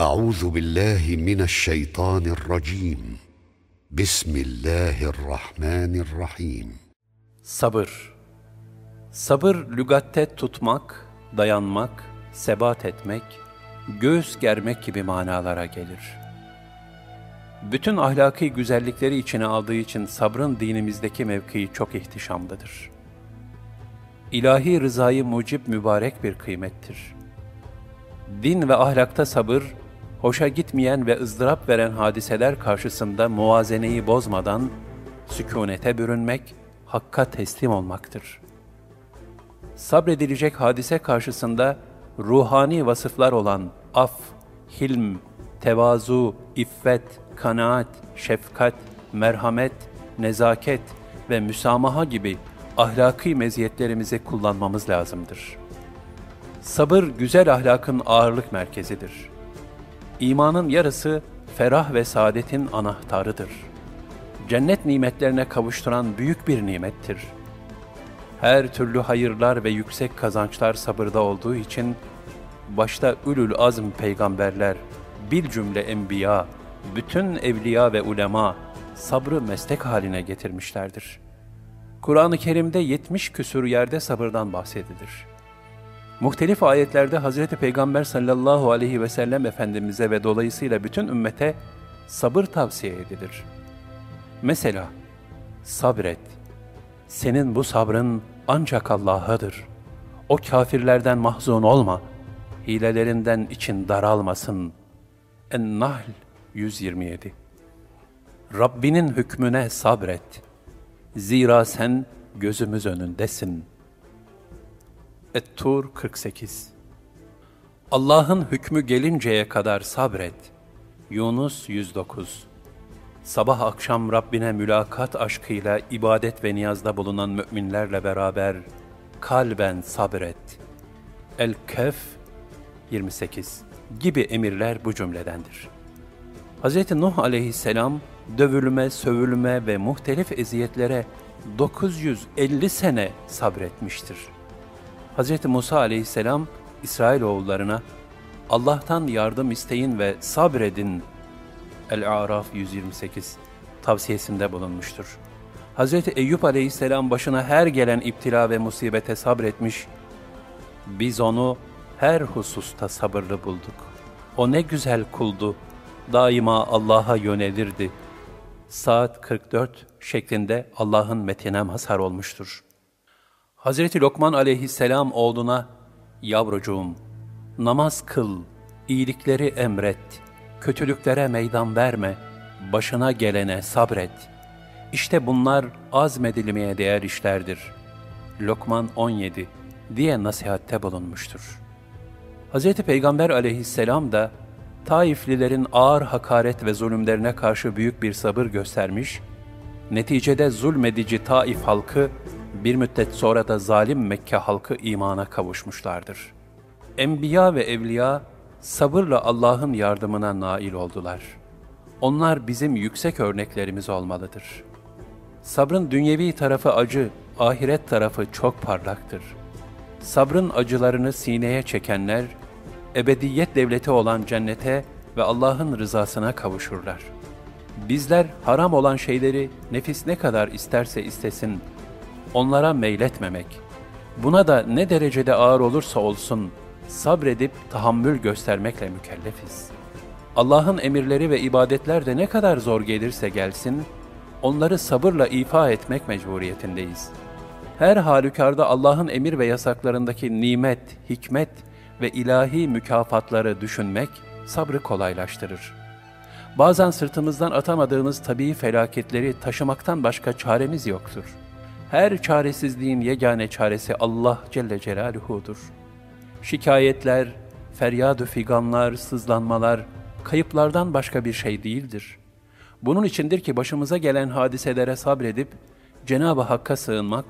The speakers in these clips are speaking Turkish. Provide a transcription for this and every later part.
أعوذ بالله من الشيطان الرجيم بسم الله الرحمن الرحيم Sabır Sabır lügatte tutmak, dayanmak, sebat etmek, göğüs germek gibi manalara gelir. Bütün ahlaki güzellikleri içine aldığı için sabrın dinimizdeki mevkii çok ihtişamlıdır. İlahi rızayı mucib mübarek bir kıymettir. Din ve ahlakta sabır, hoşa gitmeyen ve ızdırap veren hadiseler karşısında muvazeneyi bozmadan sükunete bürünmek, hakka teslim olmaktır. Sabredilecek hadise karşısında ruhani vasıflar olan af, hilm, tevazu, iffet, kanaat, şefkat, merhamet, nezaket ve müsamaha gibi ahlaki meziyetlerimizi kullanmamız lazımdır. Sabır güzel ahlakın ağırlık merkezidir. İmanın yarısı ferah ve saadetin anahtarıdır. Cennet nimetlerine kavuşturan büyük bir nimettir. Her türlü hayırlar ve yüksek kazançlar sabırda olduğu için başta ülül azm peygamberler, bil cümle enbiya, bütün evliya ve ulema sabrı meslek haline getirmişlerdir. Kur'an-ı Kerim'de 70 küsur yerde sabırdan bahsedilir. Muhtelif ayetlerde Hazreti Peygamber sallallahu aleyhi ve sellem Efendimiz'e ve dolayısıyla bütün ümmete sabır tavsiye edilir. Mesela, sabret, senin bu sabrın ancak Allah'adır. O kafirlerden mahzun olma, hilelerinden için daralmasın. En-Nahl 127 Rabbinin hükmüne sabret. Zira sen gözümüz önündesin. Et-Tur 48 Allah'ın hükmü gelinceye kadar sabret. Yunus 109 Sabah akşam Rabbine mülakat aşkıyla ibadet ve niyazda bulunan müminlerle beraber kalben sabret. El-Kehf 28 gibi emirler bu cümledendir. Hz. Nuh aleyhisselam dövülme, sövülme ve muhtelif eziyetlere 950 sene sabretmiştir. Hz. Musa aleyhisselam İsrailoğullarına Allah'tan yardım isteyin ve sabredin El-A'raf 128 tavsiyesinde bulunmuştur. Hz. Eyüp aleyhisselam başına her gelen iptila ve musibete sabretmiş, biz onu her hususta sabırlı bulduk. O ne güzel kuldu, daima Allah'a yönelirdi. Saat 44 şeklinde Allah'ın metine mazhar olmuştur. Hazreti Lokman aleyhisselam oğluna, Yavrucuğum, namaz kıl, iyilikleri emret, kötülüklere meydan verme, başına gelene sabret. İşte bunlar azmedilmeye değer işlerdir. Lokman 17 diye nasihatte bulunmuştur. Hz. Peygamber aleyhisselam da Taiflilerin ağır hakaret ve zulümlerine karşı büyük bir sabır göstermiş, neticede zulmedici Taif halkı bir müddet sonra da zalim Mekke halkı imana kavuşmuşlardır. Enbiya ve evliya sabırla Allah'ın yardımına nail oldular. Onlar bizim yüksek örneklerimiz olmalıdır. Sabrın dünyevi tarafı acı, ahiret tarafı çok parlaktır. Sabrın acılarını sineye çekenler, ebediyet devleti olan cennete ve Allah'ın rızasına kavuşurlar. Bizler haram olan şeyleri nefis ne kadar isterse istesin, onlara meyletmemek, buna da ne derecede ağır olursa olsun sabredip tahammül göstermekle mükellefiz. Allah'ın emirleri ve ibadetler de ne kadar zor gelirse gelsin, onları sabırla ifa etmek mecburiyetindeyiz. Her halükarda Allah'ın emir ve yasaklarındaki nimet, hikmet ve ilahi mükafatları düşünmek sabrı kolaylaştırır. Bazen sırtımızdan atamadığımız tabii felaketleri taşımaktan başka çaremiz yoktur. Her çaresizliğin yegane çaresi Allah Celle Celaluhu'dur. Şikayetler, feryad figanlar, sızlanmalar, kayıplardan başka bir şey değildir. Bunun içindir ki başımıza gelen hadiselere sabredip Cenab-ı Hakk'a sığınmak,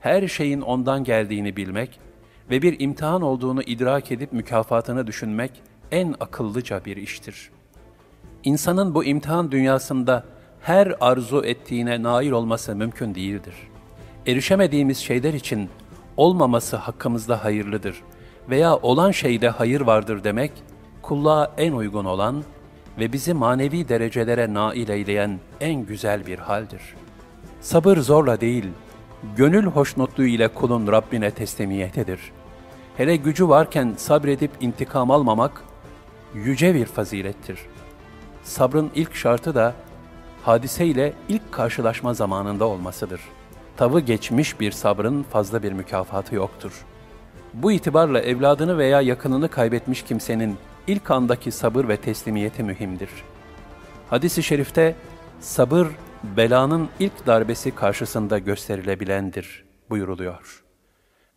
her şeyin ondan geldiğini bilmek ve bir imtihan olduğunu idrak edip mükafatını düşünmek en akıllıca bir iştir. İnsanın bu imtihan dünyasında her arzu ettiğine nail olması mümkün değildir. Erişemediğimiz şeyler için olmaması hakkımızda hayırlıdır veya olan şeyde hayır vardır demek, kulluğa en uygun olan ve bizi manevi derecelere nail eyleyen en güzel bir haldir. Sabır zorla değil, gönül hoşnutluğu ile kulun Rabbine teslimiyetedir. Hele gücü varken sabredip intikam almamak, yüce bir fazilettir. Sabrın ilk şartı da, hadise ile ilk karşılaşma zamanında olmasıdır. Tavı geçmiş bir sabrın fazla bir mükafatı yoktur. Bu itibarla evladını veya yakınını kaybetmiş kimsenin ilk andaki sabır ve teslimiyeti mühimdir. Hadis-i şerifte sabır belanın ilk darbesi karşısında gösterilebilendir buyuruluyor.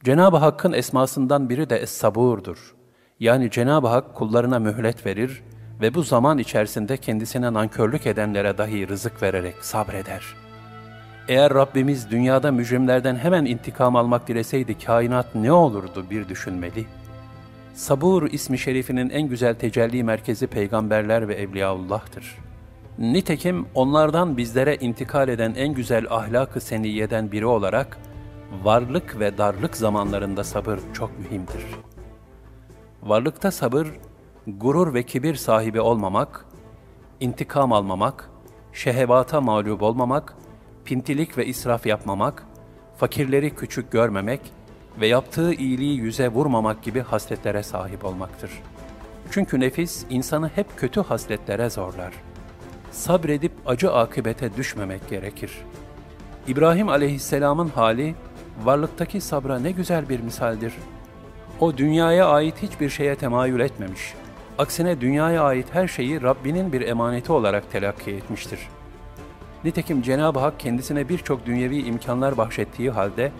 Cenab-ı Hakk'ın esmasından biri de Es-Sabur'dur. Yani Cenab-ı Hak kullarına mühlet verir ve bu zaman içerisinde kendisine nankörlük edenlere dahi rızık vererek sabreder. Eğer Rabbimiz dünyada mücrimlerden hemen intikam almak dileseydi kainat ne olurdu bir düşünmeli. Sabur ismi şerifinin en güzel tecelli merkezi peygamberler ve evliyaullah'tır. Nitekim onlardan bizlere intikal eden en güzel ahlak-ı seniyeden biri olarak varlık ve darlık zamanlarında sabır çok mühimdir. Varlıkta sabır, gurur ve kibir sahibi olmamak, intikam almamak, şehevata mağlup olmamak, pintilik ve israf yapmamak, fakirleri küçük görmemek ve yaptığı iyiliği yüze vurmamak gibi hasletlere sahip olmaktır. Çünkü nefis insanı hep kötü hasletlere zorlar. Sabredip acı akıbete düşmemek gerekir. İbrahim aleyhisselamın hali, varlıktaki sabra ne güzel bir misaldir. O dünyaya ait hiçbir şeye temayül etmemiş. Aksine dünyaya ait her şeyi Rabbinin bir emaneti olarak telakki etmiştir. Nitekim Cenab-ı Hak kendisine birçok dünyevi imkanlar bahşettiği halde,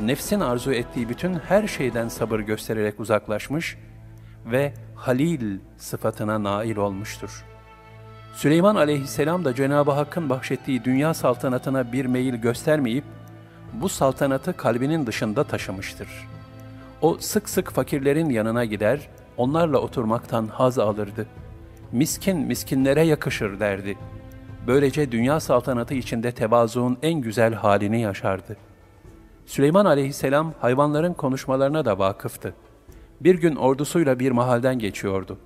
nefsin arzu ettiği bütün her şeyden sabır göstererek uzaklaşmış ve Halil sıfatına nail olmuştur. Süleyman aleyhisselam da Cenab-ı Hakk'ın bahşettiği dünya saltanatına bir meyil göstermeyip, bu saltanatı kalbinin dışında taşımıştır. O sık sık fakirlerin yanına gider, onlarla oturmaktan haz alırdı. Miskin miskinlere yakışır derdi. Böylece dünya saltanatı içinde tevazuun en güzel halini yaşardı. Süleyman aleyhisselam hayvanların konuşmalarına da vakıftı. Bir gün ordusuyla bir mahalden geçiyordu.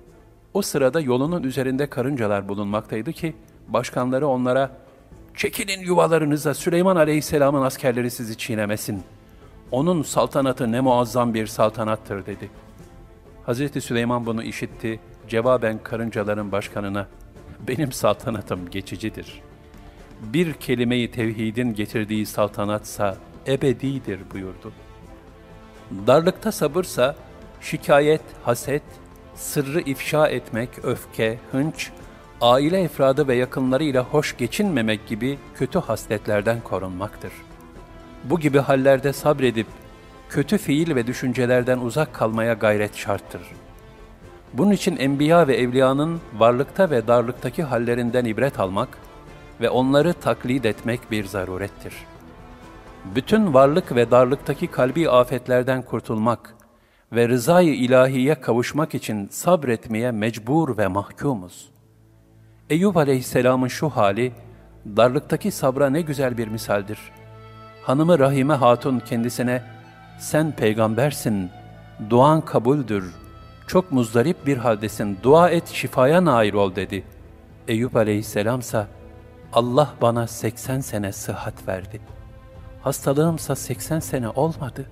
O sırada yolunun üzerinde karıncalar bulunmaktaydı ki, başkanları onlara, ''Çekilin yuvalarınıza, Süleyman aleyhisselamın askerleri sizi çiğnemesin. Onun saltanatı ne muazzam bir saltanattır.'' dedi. Hazreti Süleyman bunu işitti, cevaben karıncaların başkanına, ''Benim saltanatım geçicidir. Bir kelimeyi tevhidin getirdiği saltanatsa ebedidir.'' buyurdu. Darlıkta sabırsa, şikayet, haset, sırrı ifşa etmek, öfke, hınç, aile efradı ve yakınlarıyla hoş geçinmemek gibi kötü hasletlerden korunmaktır. Bu gibi hallerde sabredip, kötü fiil ve düşüncelerden uzak kalmaya gayret şarttır. Bunun için enbiya ve evliyanın varlıkta ve darlıktaki hallerinden ibret almak ve onları taklit etmek bir zarurettir. Bütün varlık ve darlıktaki kalbi afetlerden kurtulmak, ve rızayı ilahiye kavuşmak için sabretmeye mecbur ve mahkumuz. Eyüp aleyhisselamın şu hali, darlıktaki sabra ne güzel bir misaldir. Hanımı Rahime Hatun kendisine, sen peygambersin, duan kabuldür, çok muzdarip bir haldesin, dua et şifaya nail ol dedi. Eyüp aleyhisselamsa, Allah bana 80 sene sıhhat verdi. Hastalığımsa 80 sene olmadı.''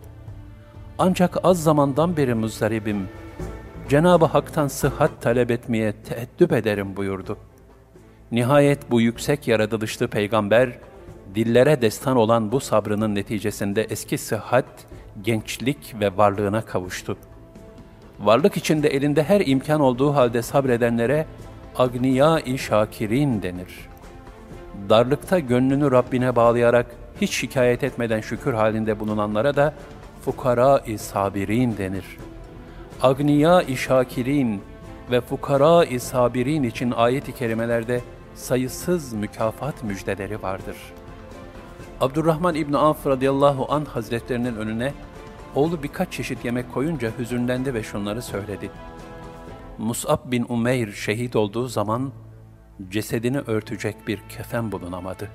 Ancak az zamandan beri muzdaribim. Cenab-ı Hak'tan sıhhat talep etmeye teeddüp ederim buyurdu. Nihayet bu yüksek yaratılışlı peygamber, dillere destan olan bu sabrının neticesinde eski sıhhat, gençlik ve varlığına kavuştu. Varlık içinde elinde her imkan olduğu halde sabredenlere agniya-i şakirin denir. Darlıkta gönlünü Rabbine bağlayarak hiç şikayet etmeden şükür halinde bulunanlara da fukara-i sabirin denir. Agniya-i şakirin ve fukara-i sabirin için ayet-i kerimelerde sayısız mükafat müjdeleri vardır. Abdurrahman İbni Avf radıyallahu an hazretlerinin önüne oğlu birkaç çeşit yemek koyunca hüzünlendi ve şunları söyledi. Mus'ab bin Umeyr şehit olduğu zaman cesedini örtecek bir kefen bulunamadı.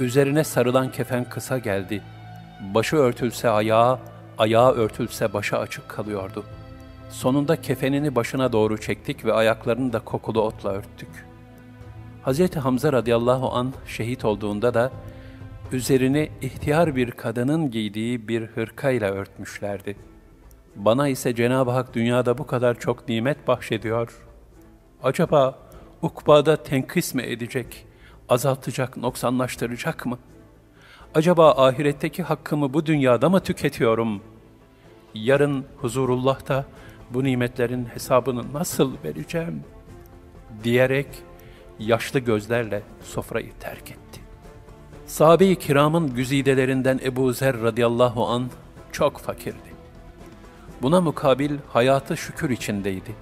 Üzerine sarılan kefen kısa geldi.'' Başı örtülse ayağı, ayağı örtülse başı açık kalıyordu. Sonunda kefenini başına doğru çektik ve ayaklarını da kokulu otla örttük. Hz. Hamza radıyallahu an şehit olduğunda da üzerini ihtiyar bir kadının giydiği bir hırkayla örtmüşlerdi. Bana ise Cenab-ı Hak dünyada bu kadar çok nimet bahşediyor. Acaba ukbada tenkis mi edecek, azaltacak, noksanlaştıracak mı? Acaba ahiretteki hakkımı bu dünyada mı tüketiyorum? Yarın huzurullah'ta bu nimetlerin hesabını nasıl vereceğim? Diyerek yaşlı gözlerle sofrayı terk etti. Sahabe-i kiramın güzidelerinden Ebu Zer radıyallahu an çok fakirdi. Buna mukabil hayatı şükür içindeydi.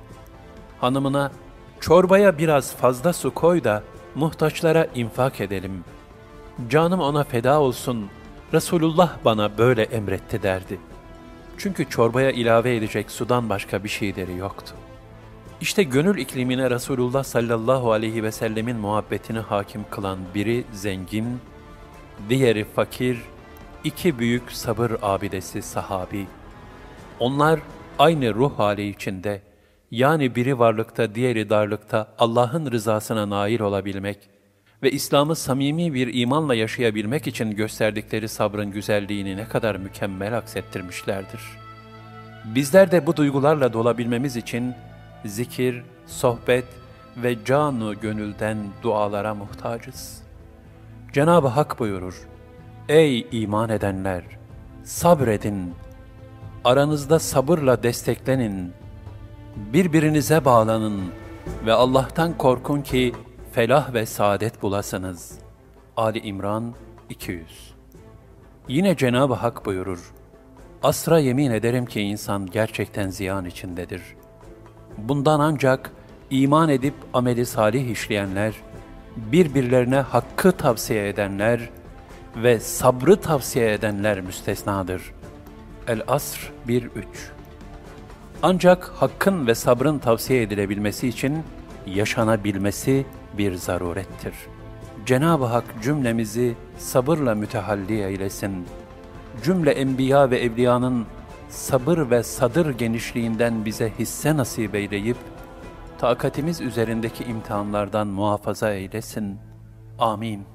Hanımına, çorbaya biraz fazla su koy da muhtaçlara infak edelim. Canım ona feda olsun, Resulullah bana böyle emretti derdi. Çünkü çorbaya ilave edecek sudan başka bir şeyleri yoktu. İşte gönül iklimine Resulullah sallallahu aleyhi ve sellemin muhabbetini hakim kılan biri zengin, diğeri fakir, iki büyük sabır abidesi sahabi. Onlar aynı ruh hali içinde, yani biri varlıkta, diğeri darlıkta Allah'ın rızasına nail olabilmek ve İslam'ı samimi bir imanla yaşayabilmek için gösterdikleri sabrın güzelliğini ne kadar mükemmel aksettirmişlerdir. Bizler de bu duygularla dolabilmemiz için zikir, sohbet ve canu gönülden dualara muhtacız. Cenab-ı Hak buyurur, Ey iman edenler! Sabredin! Aranızda sabırla desteklenin. Birbirinize bağlanın ve Allah'tan korkun ki felah ve saadet bulasınız. Ali İmran 200 Yine Cenab-ı Hak buyurur, Asra yemin ederim ki insan gerçekten ziyan içindedir. Bundan ancak iman edip ameli salih işleyenler, birbirlerine hakkı tavsiye edenler ve sabrı tavsiye edenler müstesnadır. El-Asr 1-3 Ancak hakkın ve sabrın tavsiye edilebilmesi için yaşanabilmesi bir zarurettir. Cenab-ı Hak cümlemizi sabırla mütehalli eylesin. Cümle enbiya ve evliyanın sabır ve sadır genişliğinden bize hisse nasip eyleyip, takatimiz üzerindeki imtihanlardan muhafaza eylesin. Amin.